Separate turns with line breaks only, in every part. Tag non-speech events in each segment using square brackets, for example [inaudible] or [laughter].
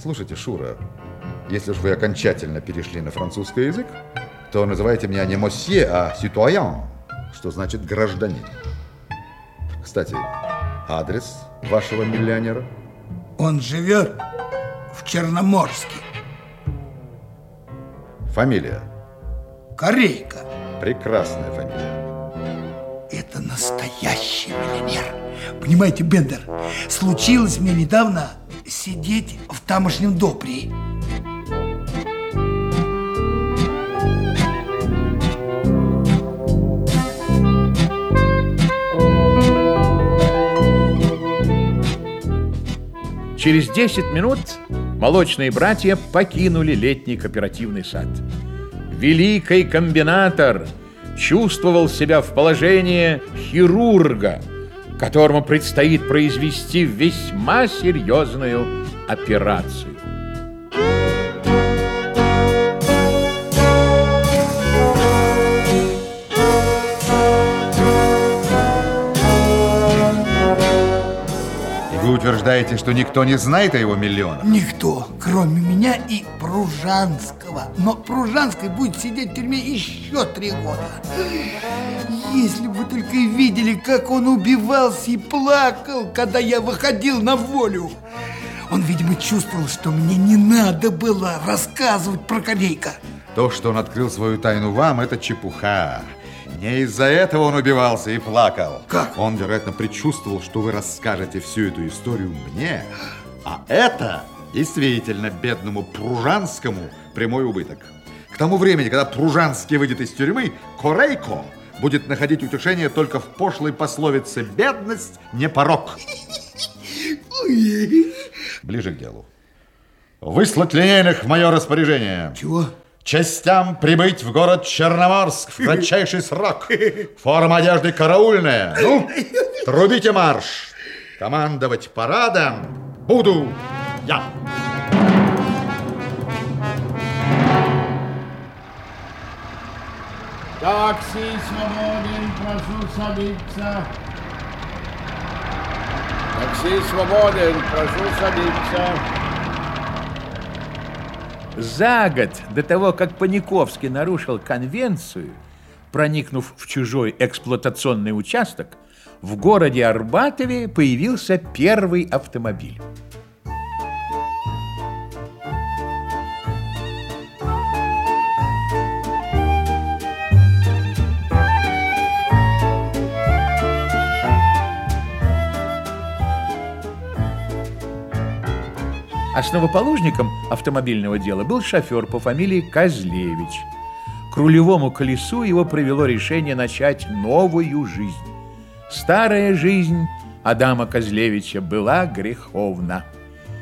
Слушайте, Шура, если уж вы окончательно перешли на французский язык, то называйте меня не мосье, а ситуаян, что значит гражданин. Кстати, адрес вашего миллионера?
Он живет в Черноморске.
Фамилия?
Корейка.
Прекрасная фамилия.
Это настоящий миллионер. Понимаете, Бендер, случилось мне недавно сидеть в тамошнем допре.
Через 10 минут молочные братья покинули летний кооперативный сад. Великий комбинатор чувствовал себя в положении хирурга, которому предстоит произвести весьма серьезную операцию.
Вы утверждаете, что никто не знает о его миллионах?
Никто, кроме меня и Пружанского. Но Пружанский будет сидеть в тюрьме еще три года. Если бы вы только видели, как он убивался и плакал, когда я выходил на волю. Он, видимо, чувствовал, что мне не надо было рассказывать про Корейка.
То, что он открыл свою тайну вам, это чепуха. Не из-за этого он убивался и плакал.
Как?
Он, вероятно, предчувствовал, что вы расскажете всю эту историю мне. А это действительно бедному Пружанскому прямой убыток. К тому времени, когда Пружанский выйдет из тюрьмы, Корейко будет находить утешение только в пошлой пословице «бедность не порок». Ближе к делу. Выслать линейных в мое распоряжение.
Чего?
Частям прибыть в город Черноморск в кратчайший срок. Форма одежды караульная. Ну, трубите марш. Командовать парадом буду я.
Такси свободен, прошу садиться. Такси свободен, прошу садиться.
За год до того, как Паниковский нарушил конвенцию, проникнув в чужой эксплуатационный участок, в городе Арбатове появился первый автомобиль. Основоположником автомобильного дела был шофер по фамилии Козлевич. К рулевому колесу его привело решение начать новую жизнь. Старая жизнь Адама Козлевича была греховна.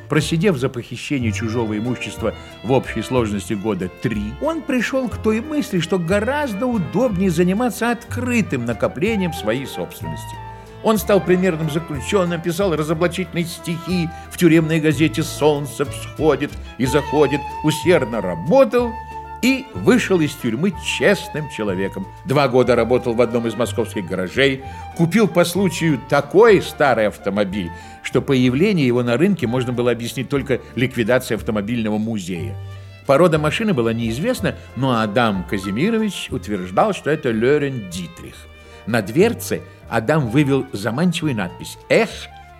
Просидев за похищение чужого имущества в общей сложности года три, он пришел к той мысли, что гораздо удобнее заниматься открытым накоплением своей собственности. Он стал примерным заключенным, писал разоблачительные стихи в тюремной газете «Солнце всходит и заходит», усердно работал и вышел из тюрьмы честным человеком. Два года работал в одном из московских гаражей, купил по случаю такой старый автомобиль, что появление его на рынке можно было объяснить только ликвидацией автомобильного музея. Порода машины была неизвестна, но Адам Казимирович утверждал, что это Лерен Дитрих. На дверце Адам вывел заманчивую надпись «Эх,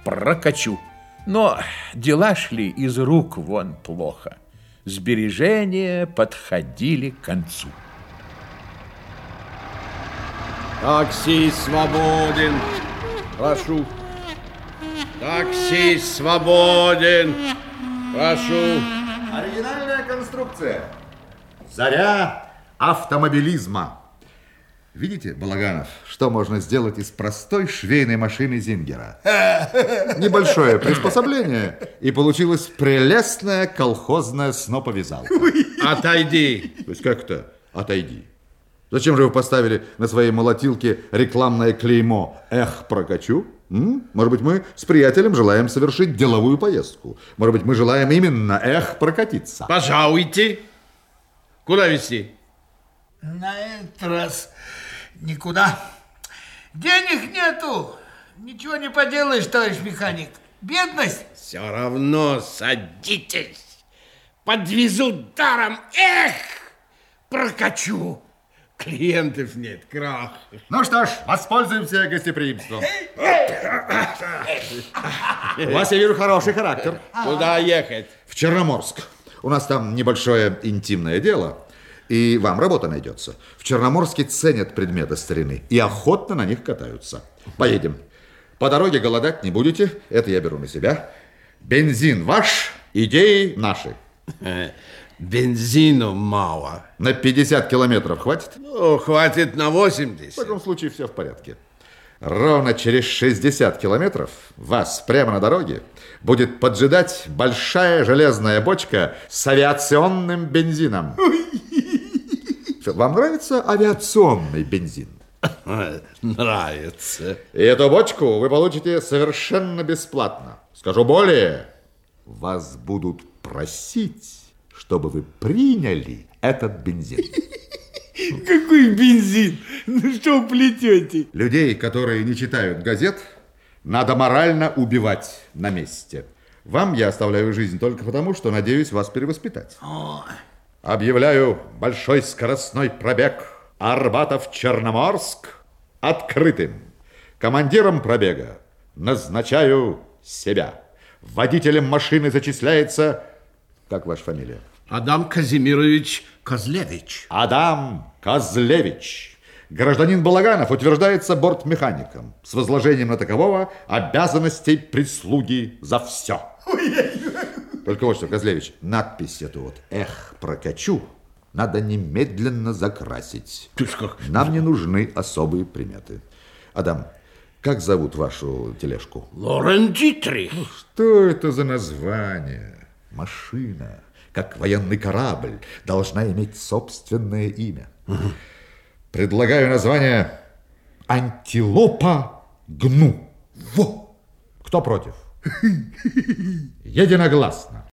прокачу». Но дела шли из рук вон плохо. Сбережения подходили к концу.
Такси свободен, прошу. Такси свободен, прошу.
Оригинальная конструкция. Заря автомобилизма. Видите, Балаганов, что можно сделать из простой швейной машины Зингера? [laughs] Небольшое приспособление, и получилась прелестная колхозная сноповязалка.
Отойди.
То есть как это «отойди»? Зачем же вы поставили на своей молотилке рекламное клеймо «Эх, прокачу»? М? Может быть, мы с приятелем желаем совершить деловую поездку. Может быть, мы желаем именно «Эх, прокатиться».
Пожалуйте. Куда везти?
На этот раз никуда. Денег нету. Ничего не поделаешь, товарищ механик. Бедность.
Все равно садитесь. подвезут даром. Эх, прокачу. Клиентов нет, крах.
Ну что ж, воспользуемся гостеприимством. У вас, я вижу, хороший характер.
Куда ехать?
В Черноморск. У нас там небольшое интимное дело, и вам работа найдется. В Черноморске ценят предметы старины и охотно на них катаются. Поедем. По дороге голодать не будете, это я беру на себя. Бензин ваш, идеи наши.
Бензину мало.
На 50 километров хватит?
Ну, хватит на
В
80.
таком случае все в порядке. Ровно через 60 километров вас прямо на дороге будет поджидать большая железная бочка с авиационным бензином. Что, Вам нравится авиационный бензин? [laughs]
Нравится.
И эту бочку вы получите совершенно бесплатно. Скажу более, вас будут просить, чтобы вы приняли этот бензин. [laughs]
Какой бензин? Ну что вы плетете?
Людей, которые не читают газет, надо морально убивать на месте. Вам я оставляю жизнь только потому, что надеюсь вас перевоспитать. Объявляю большой скоростной пробег Арбатов-Черноморск открытым. Командиром пробега назначаю себя. Водителем машины зачисляется... Как ваша фамилия?
Адам Казимирович Козлевич.
Адам Козлевич. Гражданин Балаганов утверждается бортмехаником с возложением на такового обязанностей прислуги за все. Только вот что, Козлевич, надпись эту вот «Эх, прокачу» надо немедленно закрасить.
Ты как...
Нам не нужны особые приметы. Адам, как зовут вашу тележку?
Лорен Дитрих.
Что это за название? Машина, как военный корабль, должна иметь собственное имя. Предлагаю название «Антилопа гну». Во! Кто против? [laughs] Единогласно.